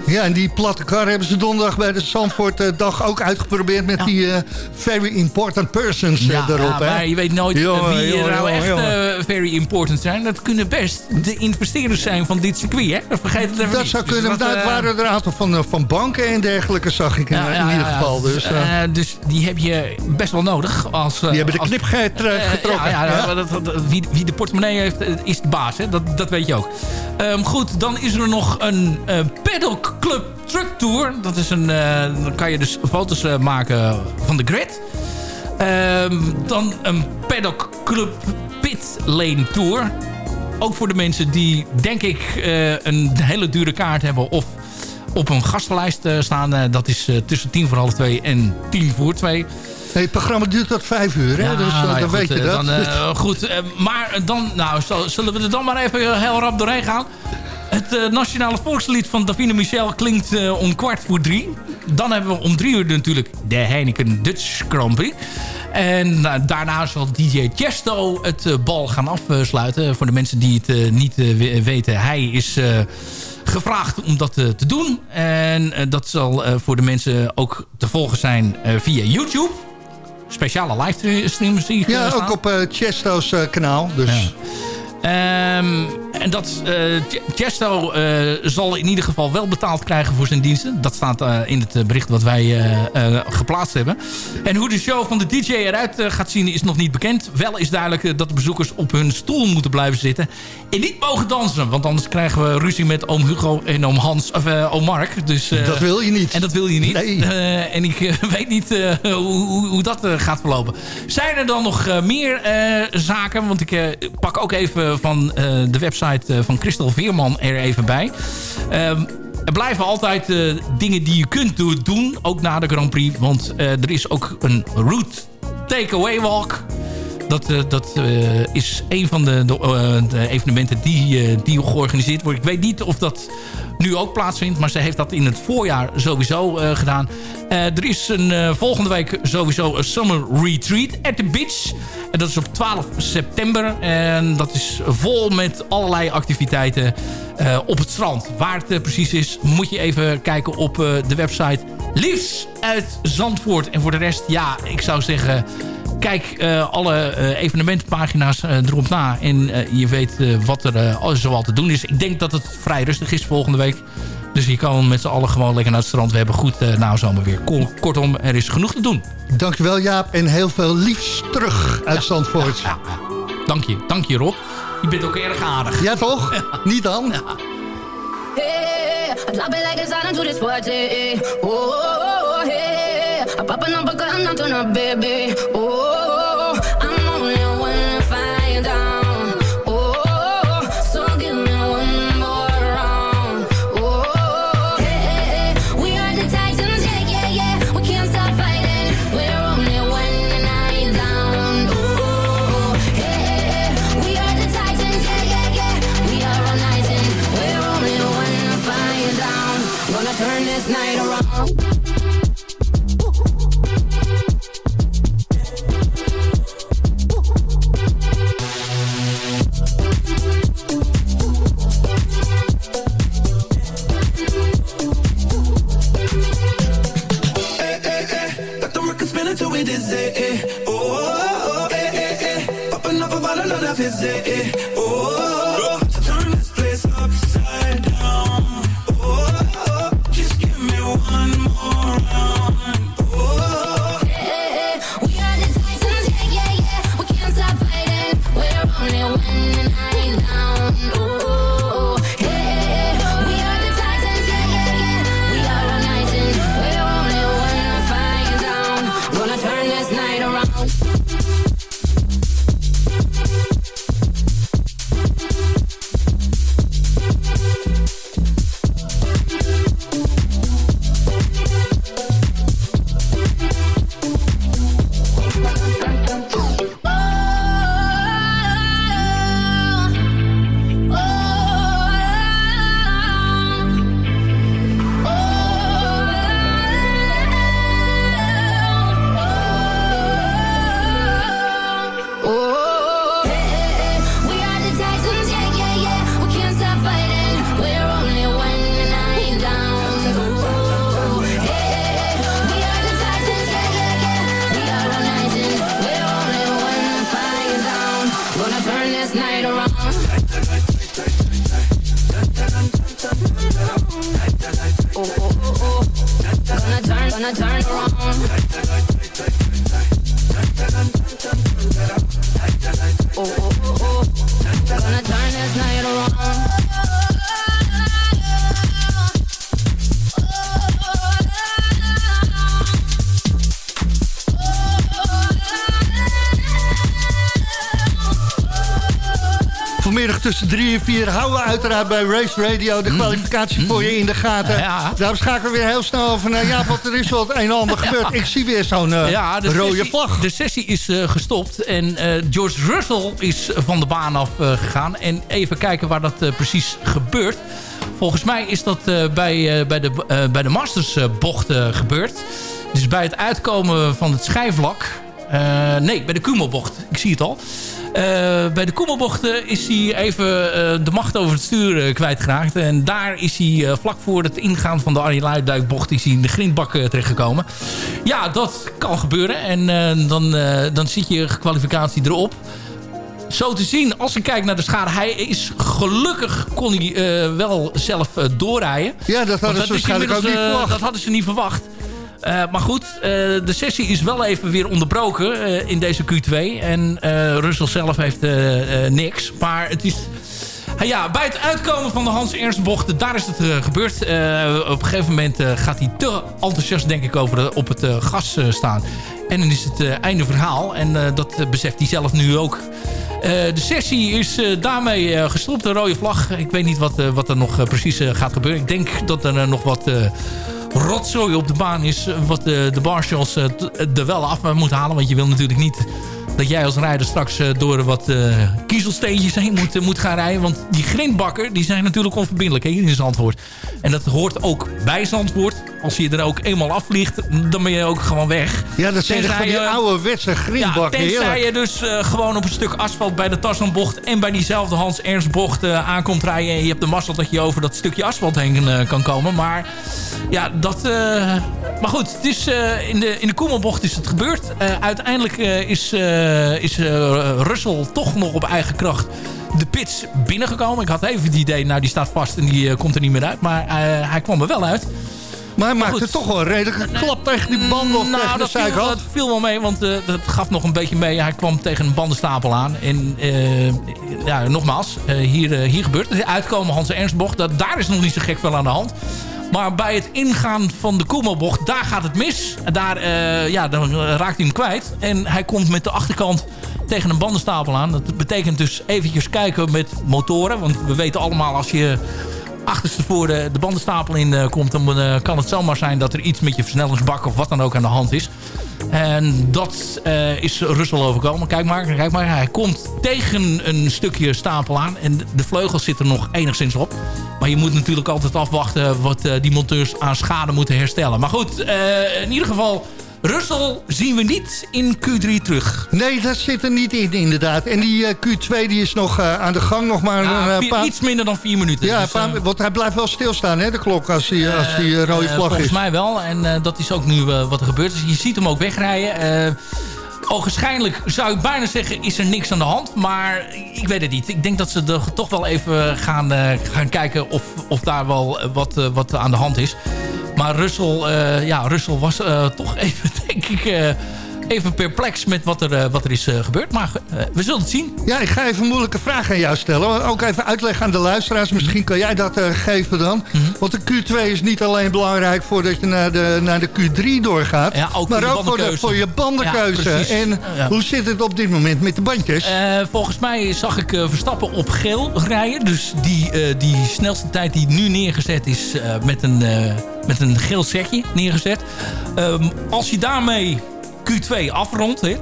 Ja, en die platte kar hebben ze donderdag bij de Zandvoort-dag ook uitgeprobeerd... met die eh, very important persons eh, Ja, erop. ja, hè? je weet nooit eh, Jongen, wie er jongen, nou jongen, echt eh, very important zijn. Dat kunnen best de investeerders zijn van dit circuit. Hè? Dat Vergeet het even Dat niet. zou Dus kunnen, dat, eh, waren er een aantal van, eh, van banken en dergelijke, zag ik in, ieder geval. Dus, eh, eh, dus die heb je best wel nodig. Als, eh, die hebben de knip Eh, getrokken. ja, Dat, dat- wie, wie de portemonnee heeft, eh, is de baas. Hè? Dat, dat weet je ook. Ehm, goed, dan is er nog een eh Paddock Club Truck Tour. Dat is een, eh, dan kan je dus foto's eh, maken van de grid. Ehm, dan een Paddock Club Pit Lane Tour. Ook voor de mensen die, denk ik, eh, een hele dure kaart hebben... of op een gastenlijst staan. Dat is tussen tien voor half twee en tien voor twee. Nee, het programma duurt tot vijf uur, hè? dus nou ja, dan goed, weet je dat. Dan, goed, maar dan, nou, zullen we er dan maar even heel rap doorheen gaan. Het eh, nationale volkslied van Davine Michel klinkt eh, om kwart voor drie. Dan hebben we om drie uur natuurlijk de Heineken Dutch Prix. En nou, daarna zal DJ Chesto het eh, bal gaan afsluiten. Voor de mensen die het eh, niet eh, we- weten. Hij is eh, gevraagd om dat eh, te doen. En eh, dat zal eh, voor de mensen ook te volgen zijn eh, via YouTube. Speciale livestreams eh, ja, ook op eh, Chesto's eh, kanaal. Dus. Ehm, en dat eh, Ch- Chesto eh, zal in ieder geval wel betaald krijgen voor zijn diensten. Dat staat eh, in het bericht wat wij geplaatst hebben. En hoe de show van de DJ eruit gaat zien is nog niet bekend. Wel is duidelijk dat de bezoekers op hun stoel moeten blijven zitten. En niet mogen dansen. Want anders krijgen we ruzie met oom Hugo en oom Hans. Of eh, oom Mark. Dus, Dat wil je niet. En dat wil je niet. Nee. En ik [LAUGHS] weet niet hoe, hoe, hoe dat gaat verlopen. Zijn er dan nog meer zaken? Want ik pak ook even van eh, de website eh, van Christel Veerman er even bij. Ehm, er blijven altijd eh, dingen die je kunt do- doen. Ook na de Grand Prix. Want eh, er is ook een route takeaway walk. Dat, eh, dat eh, is een van de, de, eh, de evenementen die, die georganiseerd wordt. Ik weet niet of dat nu ook plaatsvindt. Maar ze heeft dat in het voorjaar sowieso gedaan. Er is een, volgende week sowieso een summer retreat at the beach. En dat is op 12 september. En dat is vol met allerlei activiteiten op het strand. Waar het precies is, moet je even kijken op de website Liefs uit Zandvoort. En voor de rest, ja, ik zou zeggen... Kijk eh, alle eh, evenementenpagina's eh, erop na. En je weet wat er uh, zoal te doen is. Ik denk dat het vrij rustig is volgende week. Dus je kan met z'n allen gewoon lekker naar het strand. We hebben goed uh, nazomer weer. Kortom, er is genoeg te doen. Dankjewel Jaap en heel veel liefs terug uit Zandvoort. Ja, ja. Dank je, dank je Rob. Je bent ook erg aardig. Ja toch? Niet dan? Hey, I drop it like it's out into this party. Oh, oh, oh, hey. I pop it up, I come down to the baby. Oh, uiteraard bij Race Radio de kwalificatie voor je in de gaten. Ja. Daarom schakelen we weer heel snel over naar ja, want er is het een en ander gebeurd. Ik zie weer zo'n eh, Ja, rode sessie, vlag. De sessie is eh, gestopt en eh, George Russell is van de baan af gegaan. En even kijken waar dat precies gebeurt. Volgens mij is dat bij, bij, de, bij de Masters bocht eh, gebeurd. Dus bij het uitkomen van het schijfvlak... nee, bij de Kumelbocht. Ik zie het al. Eh, bij de Koemelbocht eh, is hij even eh, de macht over het stuur eh, kwijtgeraakt. En daar is hij vlak voor het ingaan van de Arjen Luijendijkbocht... is hij in de grindbak terechtgekomen. Ja, dat kan gebeuren. En dan, dan zit je kwalificatie erop. zo te zien, als ik kijk naar de schade... hij is gelukkig, kon hij wel zelf doorrijden. Ja, dat hadden ze waarschijnlijk ook niet verwacht. Dat hadden ze niet verwacht. Eh, maar goed, eh, de sessie is wel even weer onderbroken eh, in deze Q2. En Russell zelf heeft niks. Maar het is... Ja, bij het uitkomen van de Hans Ernst bocht, daar is het gebeurd. Op een gegeven moment gaat hij te enthousiast, denk ik, over de- op het gas staan. En dan is het einde verhaal. En dat beseft hij zelf nu ook. De sessie is daarmee gestopt. Een rode vlag. Ik weet niet wat, wat er nog precies gaat gebeuren. Ik denk dat er nog wat rotzooi op de baan is. eh, Wat de, de marshals eh, er wel af moeten halen. Want je wil natuurlijk niet dat jij als rijder straks eh, door wat eh, kiezelsteentjes heen moet, eh, moet gaan rijden. Want die grindbakken die zijn natuurlijk onverbindelijk hè, in Zandvoort. En dat hoort ook bij Zandvoort. Als je er ook eenmaal afvliegt, dan ben je ook gewoon weg. Ja, dat zijn van die je- ouderwetse grindbakken. ja, tenzij heerlijk. je dus eh, gewoon op een stuk asfalt bij de Tarzanbocht... en bij diezelfde Hans Ernst bocht eh, aankomt rijden... en je hebt de mazzel dat je over dat stukje asfalt heen eh, kan komen. Maar ja, dat... maar goed, het is, in de, in de Koemelbocht is het gebeurd. Uiteindelijk is, is Russell toch nog op eigen kracht de pits binnengekomen. Ik had even het idee, nou die staat vast en die komt er niet meer uit. Maar hij kwam er wel uit. Maar hij maakte goed. toch wel een redelijke klap tegen die banden of tegen Nou, de dat viel, zijkant. dat viel wel mee, want eh, dat gaf nog een beetje mee. Hij kwam tegen een bandenstapel aan. En eh, ja, nogmaals, eh, hier, hier gebeurt het. Uitkomen Hans Ernstbocht, dat, daar is nog niet zo gek veel aan de hand. Maar bij het ingaan van de Koemelbocht, daar gaat het mis. En Daar, ja, dan raakt hij hem kwijt. En hij komt met de achterkant tegen een bandenstapel aan. Dat betekent dus eventjes kijken met motoren. Want we weten allemaal als je achterstevoren de, de bandenstapel in eh, komt... dan eh, kan het zomaar zijn dat er iets met je versnellingsbak of wat dan ook aan de hand is. En dat eh, is Russell overkomen. Kijk maar, kijk maar, hij komt tegen een stukje stapel aan. En de vleugels zitten nog enigszins op. Maar je moet natuurlijk altijd afwachten wat die monteurs aan schade moeten herstellen. Maar goed, in ieder geval... Russell zien we niet in Q3 terug. Nee, dat zit er niet in inderdaad. En die eh, Q2 die is nog eh, aan de gang. Nog maar Ja, een eh, vier- paar... Iets minder dan vier minuten. Ja, Dus, paar- eh, want hij blijft wel stilstaan, hè, de klok, als die, als die eh, rode Eh, vlag volgens is. mij wel. En eh, dat is ook nu eh, wat er gebeurt. Dus je ziet hem ook wegrijden. Eh ogenschijnlijk zou ik bijna zeggen, is er niks aan de hand. Maar ik weet het niet. Ik denk dat ze er toch wel even gaan, eh, gaan kijken of, of daar wel eh, wat, eh, wat aan de hand is. Maar Russell, eh, ja, Russell was eh, toch even, [LAUGHS] denk ik... Even perplex met wat er, eh, wat er is eh, gebeurd. Maar eh, we zullen het zien. Ja, ik ga even een moeilijke vraag aan jou stellen. Ook even uitleggen aan de luisteraars. Misschien kan jij dat geven dan. Mhm. Want de Q2 is niet alleen belangrijk voordat je naar de, naar de Q3 doorgaat. Ja, ook maar ook voor, de, voor je bandenkeuze. Ja, en Ja. hoe zit het op dit moment met de bandjes? Volgens mij zag ik Verstappen op geel rijden. Dus die, die snelste tijd die nu neergezet is met, een, met een geel setje neergezet. Ehm, als je daarmee Q2 afrondt, hè,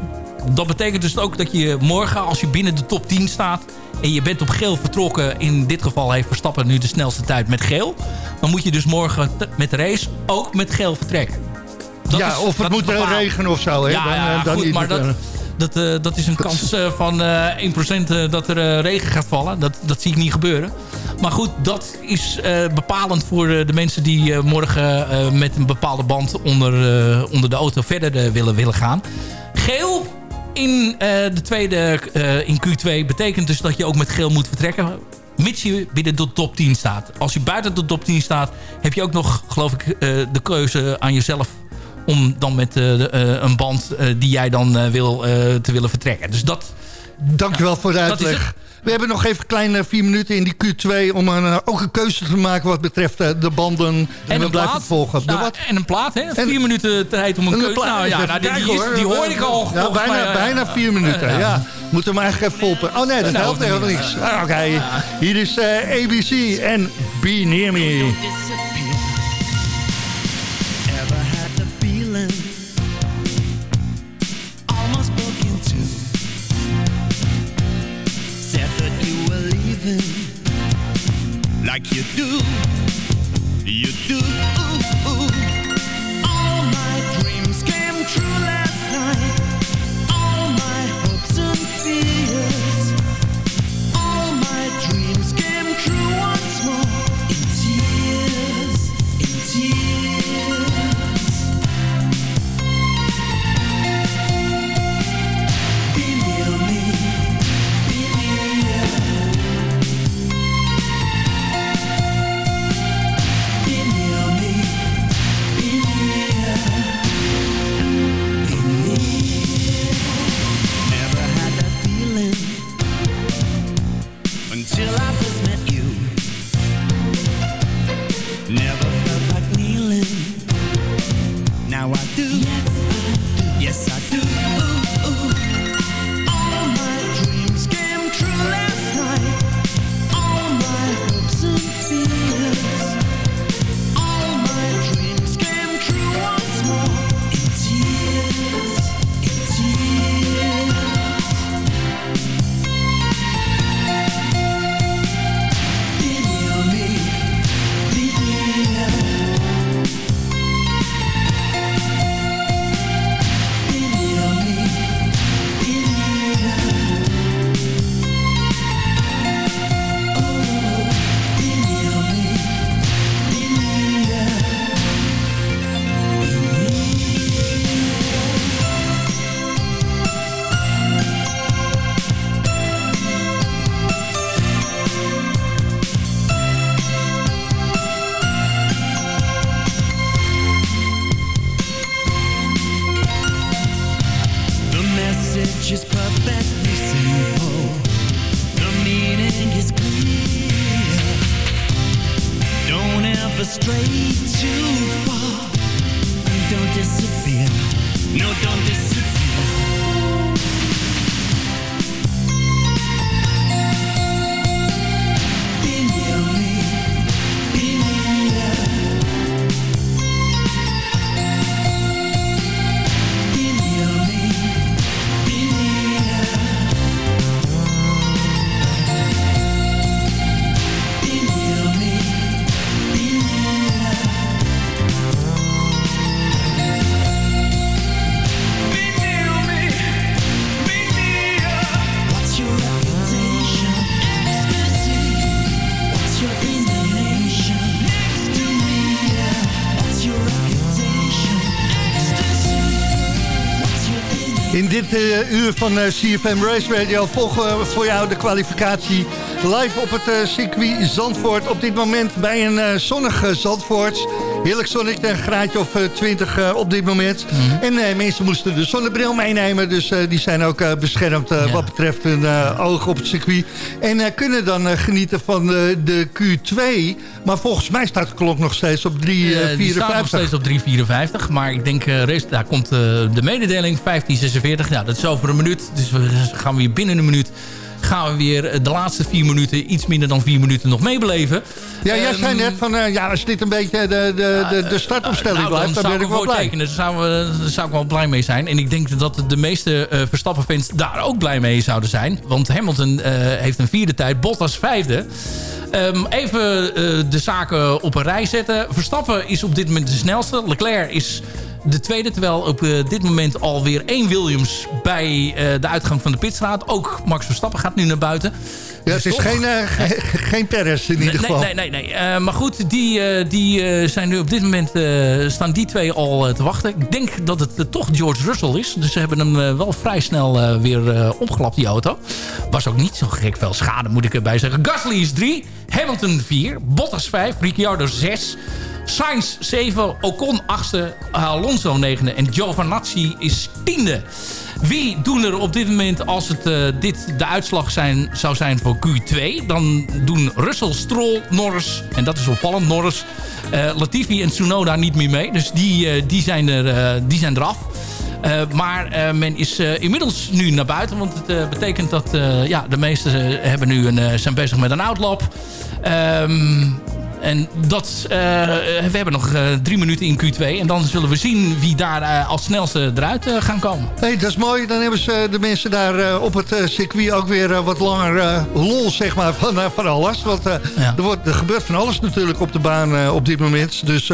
dat betekent dus ook dat je morgen als je binnen de top 10 staat... en je bent op geel vertrokken, in dit geval heeft Verstappen nu de snelste tijd met geel... dan moet je dus morgen met de race ook met geel vertrekken. Dat ja, is- of het moet eh, regenen of zo. Hè? Ja, dan, ja, eh, dan goed, maar dat, meteen. Dat, eh, dat is een kans eh, van eh 1% eh, dat er regen gaat vallen. Dat, dat zie ik niet gebeuren. Maar goed, dat is bepalend voor de mensen die morgen met een bepaalde band onder, onder de auto verder willen, willen gaan. Geel in de tweede, in Q2 betekent dus dat je ook met geel moet vertrekken. Mits je binnen de top 10 staat. Als je buiten de top 10 staat, heb je ook nog, geloof ik, de keuze aan jezelf om dan met eh, de, eh, een band eh, die jij dan eh, wil eh, te willen vertrekken. Dus dat... Dankjewel voor de uitleg. We hebben nog even kleine vier minuten in die Q2... om een, ook een keuze te maken wat betreft de banden. En, En we een blijven plaat. volgen. De Ja, wat? en een plaat, hè? Vier minuten tijd om een, Een keuze... plaat. Nou ja, nou, die, kijken, die, is- hoor. die hoor ik al. Ja, volgens bijna, mij, bijna vier minuten. ja. Moeten we hem eigenlijk even volpen. Oh nee, dat Nee, helpt helemaal niks. Ah, Oké, hier is eh, ABC en Be Near Me. Like you do dit eh, uur van eh, CFM Race Radio volgen voor jou de kwalificatie live op het eh, circuit Zandvoort. Op dit moment bij een zonnig eh, Zandvoort. Heerlijk zonnetje, een graadje of eh, 20 eh, op dit moment. Mhm. En eh, mensen moesten de zonnebril meenemen, dus eh, die zijn ook eh, beschermd eh, wat betreft hun eh, ogen op het circuit. En eh, kunnen dan eh, genieten van eh, de Q2. Maar volgens mij staat de klok nog steeds op 3,54. Eh, die staat nog steeds op 3,54. Maar ik denk, eh, daar komt eh, de mededeling 15,46. Ja, dat is over een minuut. Dus we gaan weer binnen een minuut gaan we weer de laatste vier minuten, iets minder dan vier minuten nog meebeleven. Ja, jij Ehm, zei net van, eh, ja, als dit een beetje de, de, de, de startopstelling nou, blijft, dan ben ik wel blij. tekenen. Daar zou, we- daar zou ik wel blij mee zijn. En ik denk dat de meeste eh Verstappen-fans daar ook blij mee zouden zijn. Want Hamilton eh, heeft een vierde tijd, Bottas vijfde. Ehm, even de zaken op een rij zetten. Verstappen is op dit moment de snelste. Leclerc is de tweede. Terwijl op eh, dit moment alweer één Williams bij eh, de uitgang van de pitstraat. Ook Max Verstappen gaat nu naar buiten. Ja, het is toch- geen, eh, ge- geen Perez in ieder geval. Nee, nee, nee. Eh, maar goed, die, eh, die zijn nu op dit moment... staan die twee al te wachten. Ik denk dat het toch George Russell is. Dus ze hebben hem wel vrij snel weer opgelapt, die auto. Was ook niet zo gek veel schade, moet ik erbij zeggen. Gasly is 3, Hamilton 4, Bottas 5, Ricciardo 6... Sainz 7, Ocon 8e, Alonso 9e en Giovinazzi is 10e. Wie doen er op dit moment, als het eh, dit de uitslag zijn, zou zijn voor Q2... dan doen Russell, Stroll, Norris, en dat is opvallend, Norris... eh, Latifi en Tsunoda niet meer mee. Dus die, eh, die, zijn, er, die zijn eraf. Eh, maar men is inmiddels nu naar buiten. Want het betekent dat ja, de meesten hebben nu zijn bezig met een outlap. Ehm en dat, eh, we hebben nog eh, drie minuten in Q2. En dan zullen we zien wie daar eh, als snelste eruit gaan komen. hey, dat is mooi. Dan hebben ze de mensen daar op het circuit ook weer wat langer lol zeg maar, van, van alles. Want er, wordt, er gebeurt van alles natuurlijk op de baan op dit moment. Dus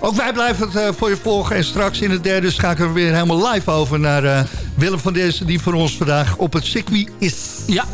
ook wij blijven het voor je volgen. En straks in het derde schakelen we weer helemaal live over naar Willem van Dezen... die voor ons vandaag op het circuit is. Ja.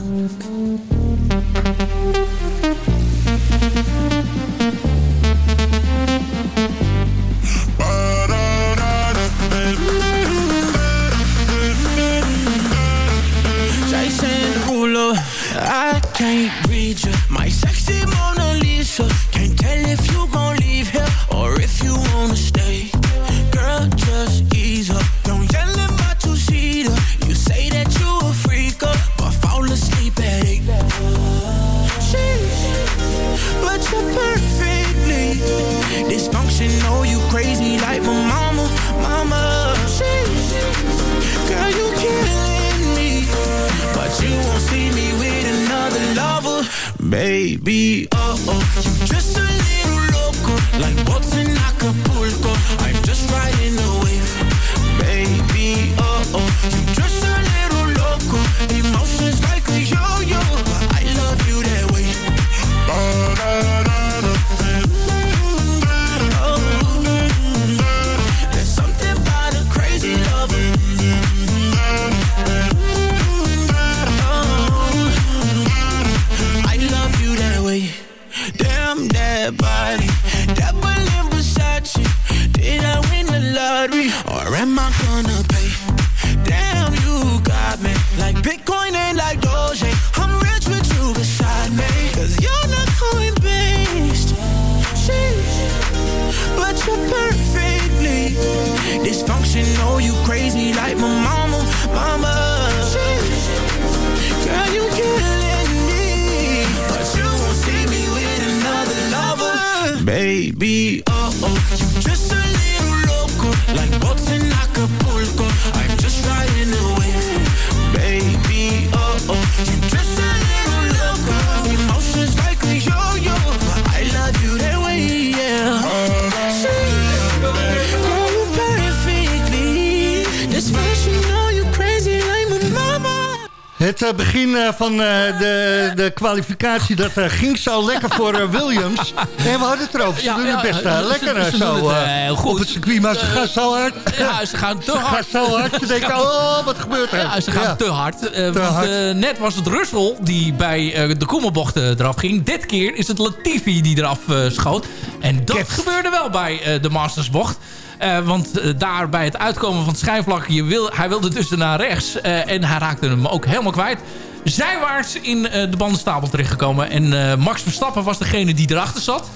Het eh, begin eh, van eh, de, de kwalificatie, dat ging zo lekker voor Williams. [LAUGHS] En we hadden het erover. Ze Ja, doen het best ze- lekker ze zo het, heel goed. op het circuit. Maar ze gaan zo hard. Ja, ze gaan te Ze hard. gaan zo hard. [LAUGHS] Oh, wat gebeurt er? Ja, ze gaan te hard. Want hard. net was het Russell die bij de Koemelbocht eh, eraf ging. Dit keer is het Latifi die eraf schoot. En dat gebeurde wel bij de Mastersbocht. Eh, want eh, daar bij het uitkomen van het schijfvlak... Je wil, hij wilde dus naar rechts. eh, en hij raakte hem ook helemaal kwijt. Zijwaarts in eh, de bandenstapel terechtgekomen. En eh, Max Verstappen was degene die erachter zat.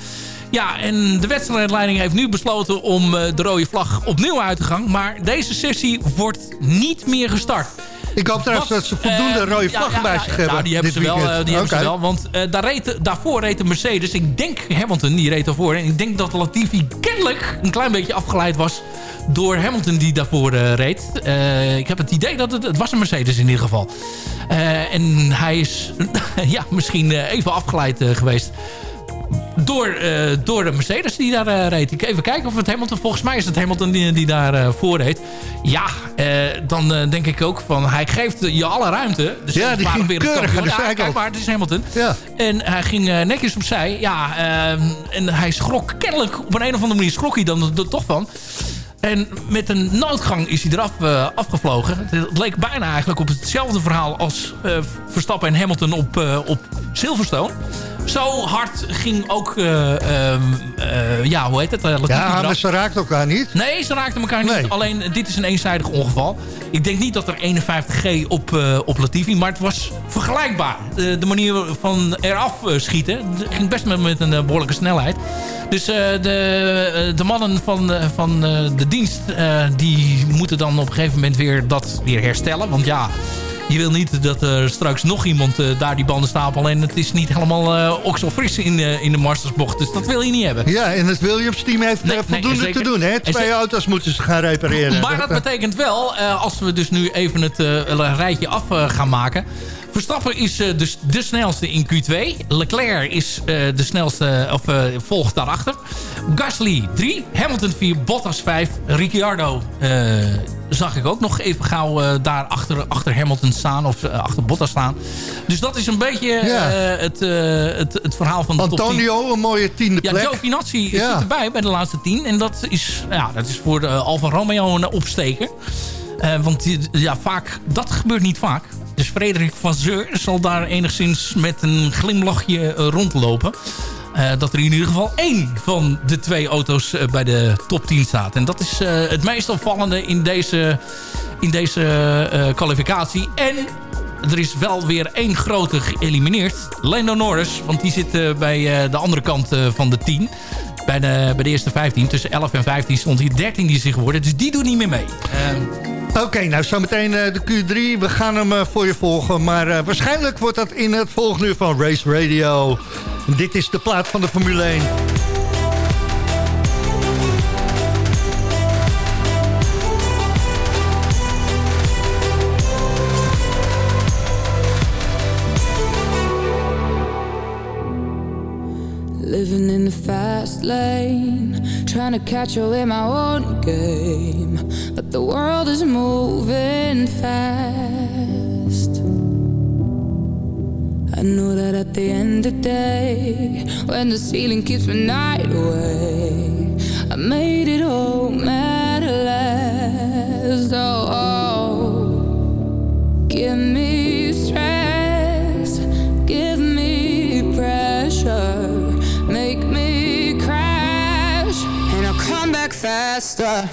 Ja, en de wedstrijdleiding heeft nu besloten om eh, de rode vlag opnieuw uit te gaan. Maar deze sessie wordt niet meer gestart. Ik hoop trouwens dat ze voldoende eh, rode vlaggen bij zich hebben. Nou, die hebben dit ze wel. die hebben ze wel want eh, daar reed, daarvoor reed de Mercedes. Ik denk Hamilton, die reed daarvoor. En ik denk dat Latifi kennelijk een klein beetje afgeleid was door Hamilton die daarvoor reed. Ik heb het idee dat het, het was een Mercedes in ieder geval. En hij is [LAUGHS] ja, misschien even afgeleid geweest door, eh, door de Mercedes die daar eh, reed. Ik even kijken of het Hamilton... Volgens mij is het Hamilton die, die daar eh, voor reed. Ja, dan denk ik ook van... Hij geeft je alle ruimte. Dus Ja, die ging weer keurig aan de Ja. Kijk maar, het is Hamilton. Ja. En hij ging netjes opzij. Ja, ehm, en hij schrok kennelijk... Op een, een of andere manier schrok hij dan er toch van. En met een noodgang is hij eraf afgevlogen. Het leek bijna eigenlijk op hetzelfde verhaal als Verstappen en Hamilton op, op Silverstone. Zo hard ging ook, eh, ehm, eh, ja, hoe heet het? eh, Ja, maar ze raakt elkaar niet. Nee, ze raakten elkaar niet. Alleen, dit is een eenzijdig ongeval. Ik denk niet dat er 51G op, eh, op Latifi... maar het was vergelijkbaar. De, manier van eraf eh, schieten... ging best met, met een eh, behoorlijke snelheid. Dus eh, de, eh, de mannen van, eh, van eh, de dienst... eh, die moeten dan op een gegeven moment weer dat weer herstellen. Want ja... Je wil niet dat er straks nog iemand eh, daar die banden stapelt... en het is niet helemaal uh, okselfris in, uh, in de Mastersbocht. Dus dat wil je niet hebben. Ja, en het Williams-team heeft Nee, eh, nee, voldoende te doen. Hè? Twee auto's moeten ze gaan repareren. Maar dat betekent wel, eh, als we dus nu even het eh, rijtje af eh, gaan maken... Verstappen is dus de snelste in Q2. Leclerc is eh, de snelste, of eh, volgt daarachter. Gasly 3, Hamilton 4, Bottas 5, Ricciardo zag ik ook nog even gauw daar achter, achter Hamilton staan of achter Bottas staan. Dus dat is een beetje Ja. het, het, het verhaal van de top 10. Antonio, een mooie tiende Ja, plek. Giovinazzi Ja. zit erbij bij de laatste tien. En dat is, ja, dat is voor Alfa Romeo een opsteker. Want ja, vaak, dat gebeurt niet vaak. Dus Frederik van Zeur zal daar enigszins met een glimlachje eh, rondlopen. Eh, dat er in ieder geval één van de twee auto's eh, bij de top 10 staat. En dat is het meest opvallende in deze, in deze kwalificatie. En er is wel weer één grote geëlimineerd. Lando Norris, want die zit bij de andere kant van de 10. Bij de, bij de eerste 15. Tussen 11 en 15 stond hij 13 die hij geworden. Dus die doet niet meer mee. Oké, okay, nou zometeen eh, de Q3. We gaan hem eh, voor je volgen. Maar eh, waarschijnlijk wordt dat in het volgende uur van Race Radio. Dit is de plaat van de Formule 1. Living in the fast lane Trying to catch up in my own game The world is moving fast. I know that at the end of the day, when the ceiling keeps my night away, I made it home at last. Oh, oh. give me stress, give me pressure, make me crash, and I'll come back faster.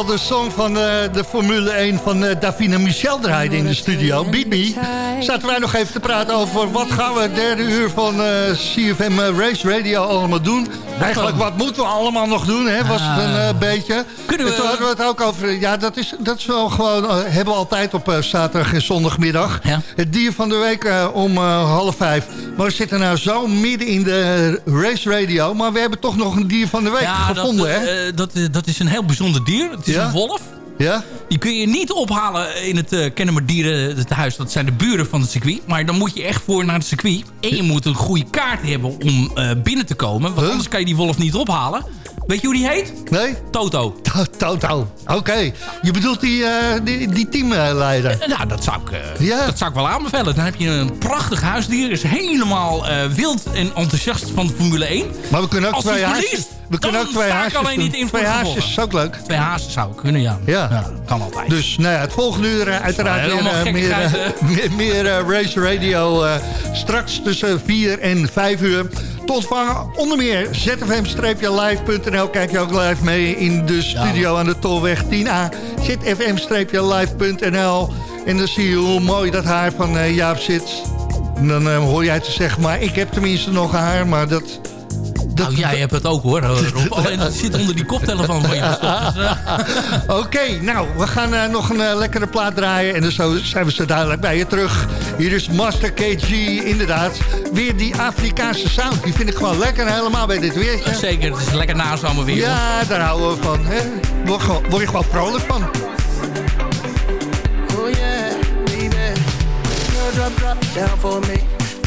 Terwijl de song van eh, de Formule 1 van eh, Davina Michel draaide in de studio, Beat Me, zaten wij nog even te praten over wat gaan we het derde uur van eh, CFM Race Radio allemaal doen. Eigenlijk, wat moeten we allemaal nog doen, hè, was het een eh, beetje. Kunnen we- En toen hadden we het ook over, ja, dat is, dat is wel gewoon, hebben we altijd op zaterdag en zondagmiddag. Het dier van de week om half vijf. Maar we zitten nou zo midden in de race radio, maar we hebben toch nog een dier van de week gevonden, dat, hè? eh, dat, eh, dat is een heel bijzonder dier. Het is Ja? een wolf. Ja? Die kun je niet ophalen in het uh, Kennemer Dierenhuis. Dat zijn de buren van het circuit. Maar dan moet je echt voor naar het circuit. En je moet een goede kaart hebben om eh, binnen te komen. Want anders kan je die wolf niet ophalen. Weet je hoe die heet? Nee? Toto. Toto, oké. Je bedoelt die, eh, die, die teamleider? Eh, Nou, dat zou, ik, eh, dat zou ik wel aanbevelen. Dan heb je een prachtig huisdier. Is helemaal wild en enthousiast van de Formule 1. Maar we kunnen ook Als twee haasjes- we kunnen ook twee haasjes alleen doen. niet in Twee haasjes is ook leuk. Twee hazen zou kunnen, ja. Ja. kan altijd. Dus nou ja, het volgende uur uiteraard weer [LAUGHS] meer, meer, meer, Race Radio. straks tussen 4 en 5 uur. Te ontvangen onder meer zfm-live.nl. Kijk je ook live mee in de studio aan de Tolweg 10A. zfm-live.nl. En dan zie je hoe mooi dat haar van eh, Jaap zit. En dan eh, hoor jij te zeggen, maar ik heb tenminste nog haar. Maar dat... nou, jij hebt het ook hoor, Rob. [LAUGHS] Alleen het zit onder die koptelefoon van je. Dus, [LAUGHS] Oké, nou, we gaan eh, nog een eh, lekkere plaat draaien. En dan zo zijn we zo dadelijk bij je terug. Hier is Master KG, inderdaad. Weer die Afrikaanse sound. Die vind ik gewoon lekker helemaal bij dit weertje. Zeker, het is lekker nazomer weer. Ja, daar houden we van. Hè? Word, gewoon- word je gewoon vrolijk van. Oh yeah, baby. Girl, drop, drop down for me.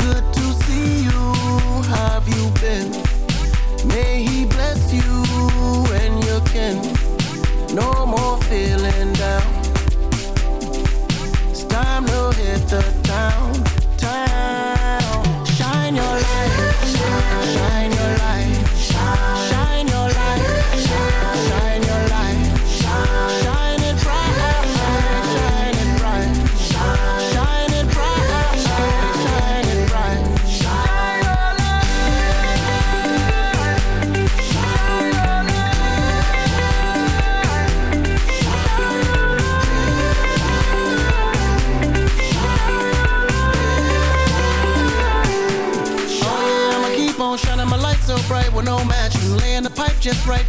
good to see you. Have you been? May he bless you and your kin. No more feeling down. It's time to